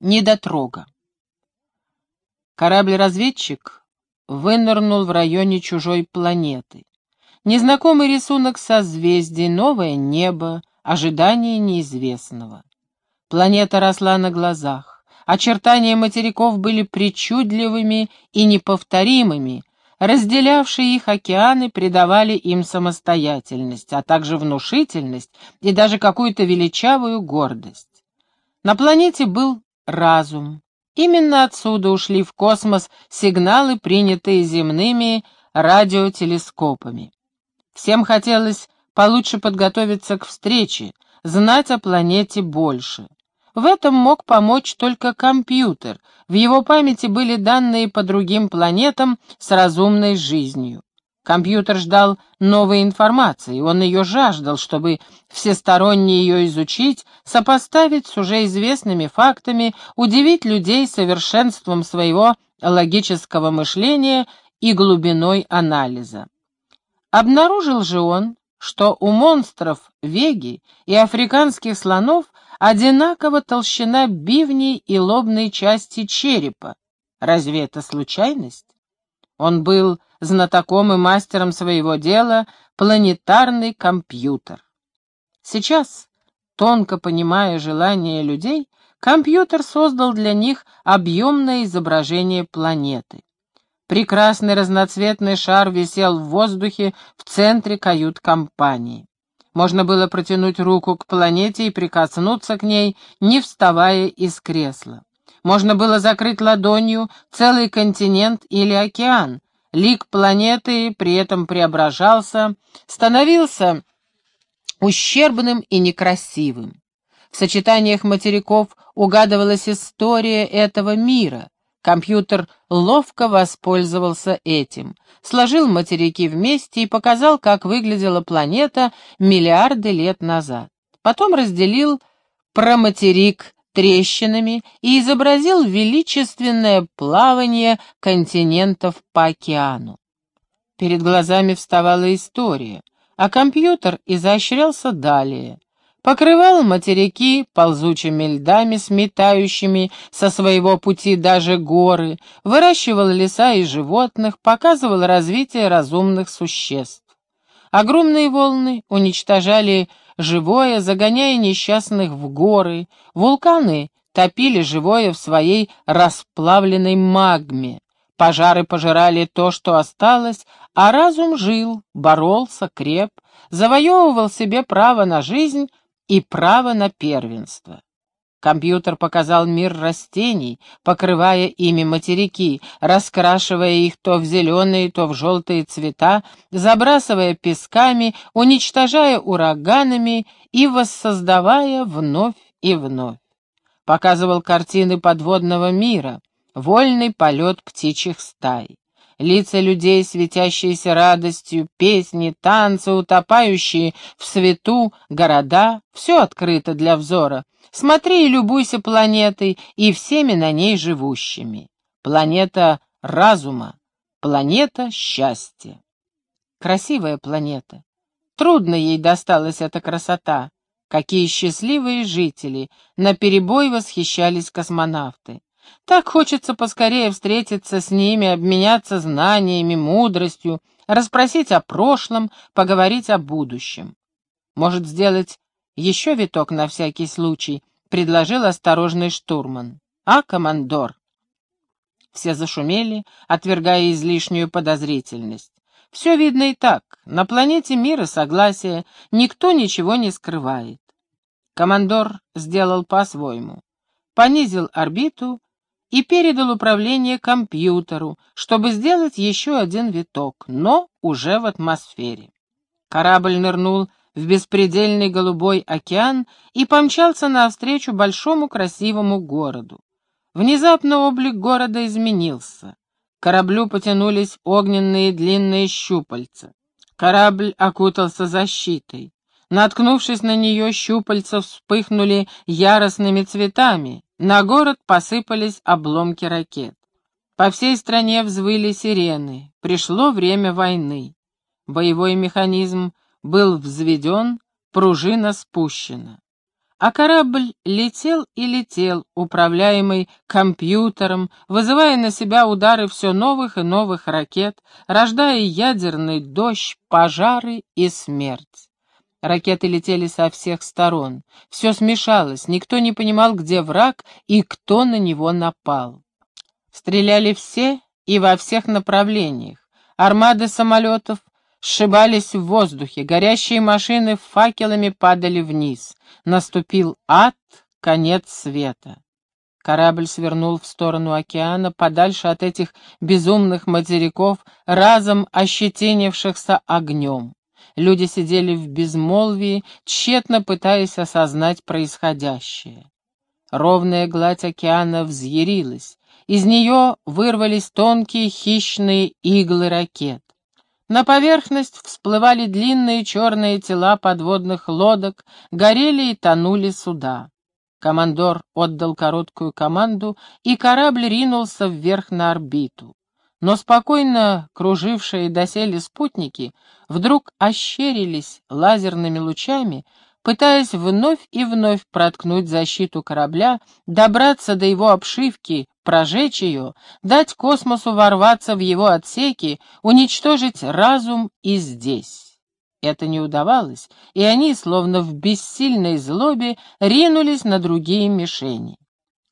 Недотрога. Корабль-разведчик вынырнул в районе чужой планеты. Незнакомый рисунок созвездий, новое небо, ожидание неизвестного. Планета росла на глазах. Очертания материков были причудливыми и неповторимыми, разделявшие их океаны придавали им самостоятельность, а также внушительность и даже какую-то величавую гордость. На планете был разум. Именно отсюда ушли в космос сигналы, принятые земными радиотелескопами. Всем хотелось получше подготовиться к встрече, знать о планете больше. В этом мог помочь только компьютер, в его памяти были данные по другим планетам с разумной жизнью. Компьютер ждал новой информации, он ее жаждал, чтобы всесторонне ее изучить, сопоставить с уже известными фактами, удивить людей совершенством своего логического мышления и глубиной анализа. Обнаружил же он, что у монстров Веги и африканских слонов одинакова толщина бивней и лобной части черепа. Разве это случайность? Он был знатоком и мастером своего дела, планетарный компьютер. Сейчас, тонко понимая желания людей, компьютер создал для них объемное изображение планеты. Прекрасный разноцветный шар висел в воздухе в центре кают-компании. Можно было протянуть руку к планете и прикоснуться к ней, не вставая из кресла. Можно было закрыть ладонью целый континент или океан. Лик планеты при этом преображался, становился ущербным и некрасивым. В сочетаниях материков угадывалась история этого мира. Компьютер ловко воспользовался этим, сложил материки вместе и показал, как выглядела планета миллиарды лет назад. Потом разделил проматерик трещинами и изобразил величественное плавание континентов по океану. Перед глазами вставала история, а компьютер изощрялся далее покрывал материки ползучими льдами, сметающими со своего пути даже горы, выращивал леса и животных, показывал развитие разумных существ. Огромные волны уничтожали живое, загоняя несчастных в горы, вулканы топили живое в своей расплавленной магме. Пожары пожирали то, что осталось, а разум жил, боролся, креп, завоевывал себе право на жизнь и право на первенство. Компьютер показал мир растений, покрывая ими материки, раскрашивая их то в зеленые, то в желтые цвета, забрасывая песками, уничтожая ураганами и воссоздавая вновь и вновь. Показывал картины подводного мира, вольный полет птичьих стай лица людей, светящиеся радостью, песни, танцы, утопающие в свету, города — все открыто для взора. Смотри и любуйся планетой и всеми на ней живущими. Планета разума, планета счастья. Красивая планета. Трудно ей досталась эта красота. Какие счастливые жители! На перебой восхищались космонавты. Так хочется поскорее встретиться с ними, обменяться знаниями, мудростью, расспросить о прошлом, поговорить о будущем. Может, сделать еще виток на всякий случай, предложил осторожный штурман. А, командор? Все зашумели, отвергая излишнюю подозрительность. Все видно и так. На планете мира согласие, никто ничего не скрывает. Командор сделал по-своему. Понизил орбиту и передал управление компьютеру, чтобы сделать еще один виток, но уже в атмосфере. Корабль нырнул в беспредельный голубой океан и помчался навстречу большому красивому городу. Внезапно облик города изменился. К кораблю потянулись огненные длинные щупальца. Корабль окутался защитой. Наткнувшись на нее, щупальца вспыхнули яростными цветами. На город посыпались обломки ракет. По всей стране взвыли сирены. Пришло время войны. Боевой механизм был взведен, пружина спущена. А корабль летел и летел, управляемый компьютером, вызывая на себя удары все новых и новых ракет, рождая ядерный дождь, пожары и смерть. Ракеты летели со всех сторон. Все смешалось, никто не понимал, где враг и кто на него напал. Стреляли все и во всех направлениях. Армады самолетов сшибались в воздухе, горящие машины факелами падали вниз. Наступил ад, конец света. Корабль свернул в сторону океана, подальше от этих безумных материков, разом ощетинившихся огнем. Люди сидели в безмолвии, тщетно пытаясь осознать происходящее. Ровная гладь океана взъярилась, из нее вырвались тонкие хищные иглы ракет. На поверхность всплывали длинные черные тела подводных лодок, горели и тонули суда. Командор отдал короткую команду, и корабль ринулся вверх на орбиту. Но спокойно кружившие доселе спутники вдруг ощерились лазерными лучами, пытаясь вновь и вновь проткнуть защиту корабля, добраться до его обшивки, прожечь ее, дать космосу ворваться в его отсеки, уничтожить разум и здесь. Это не удавалось, и они, словно в бессильной злобе, ринулись на другие мишени.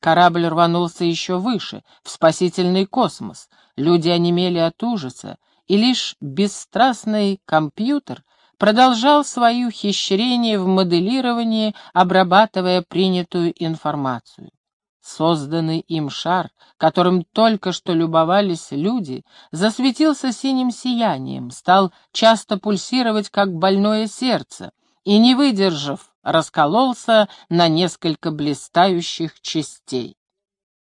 Корабль рванулся еще выше, в спасительный космос. Люди онемели от ужаса, и лишь бесстрастный компьютер продолжал свое ухищрение в моделировании, обрабатывая принятую информацию. Созданный им шар, которым только что любовались люди, засветился синим сиянием, стал часто пульсировать, как больное сердце, и, не выдержав, раскололся на несколько блистающих частей.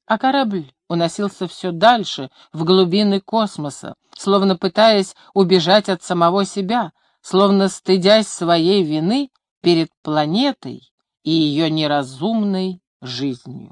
А корабль уносился все дальше, в глубины космоса, словно пытаясь убежать от самого себя, словно стыдясь своей вины перед планетой и ее неразумной жизнью.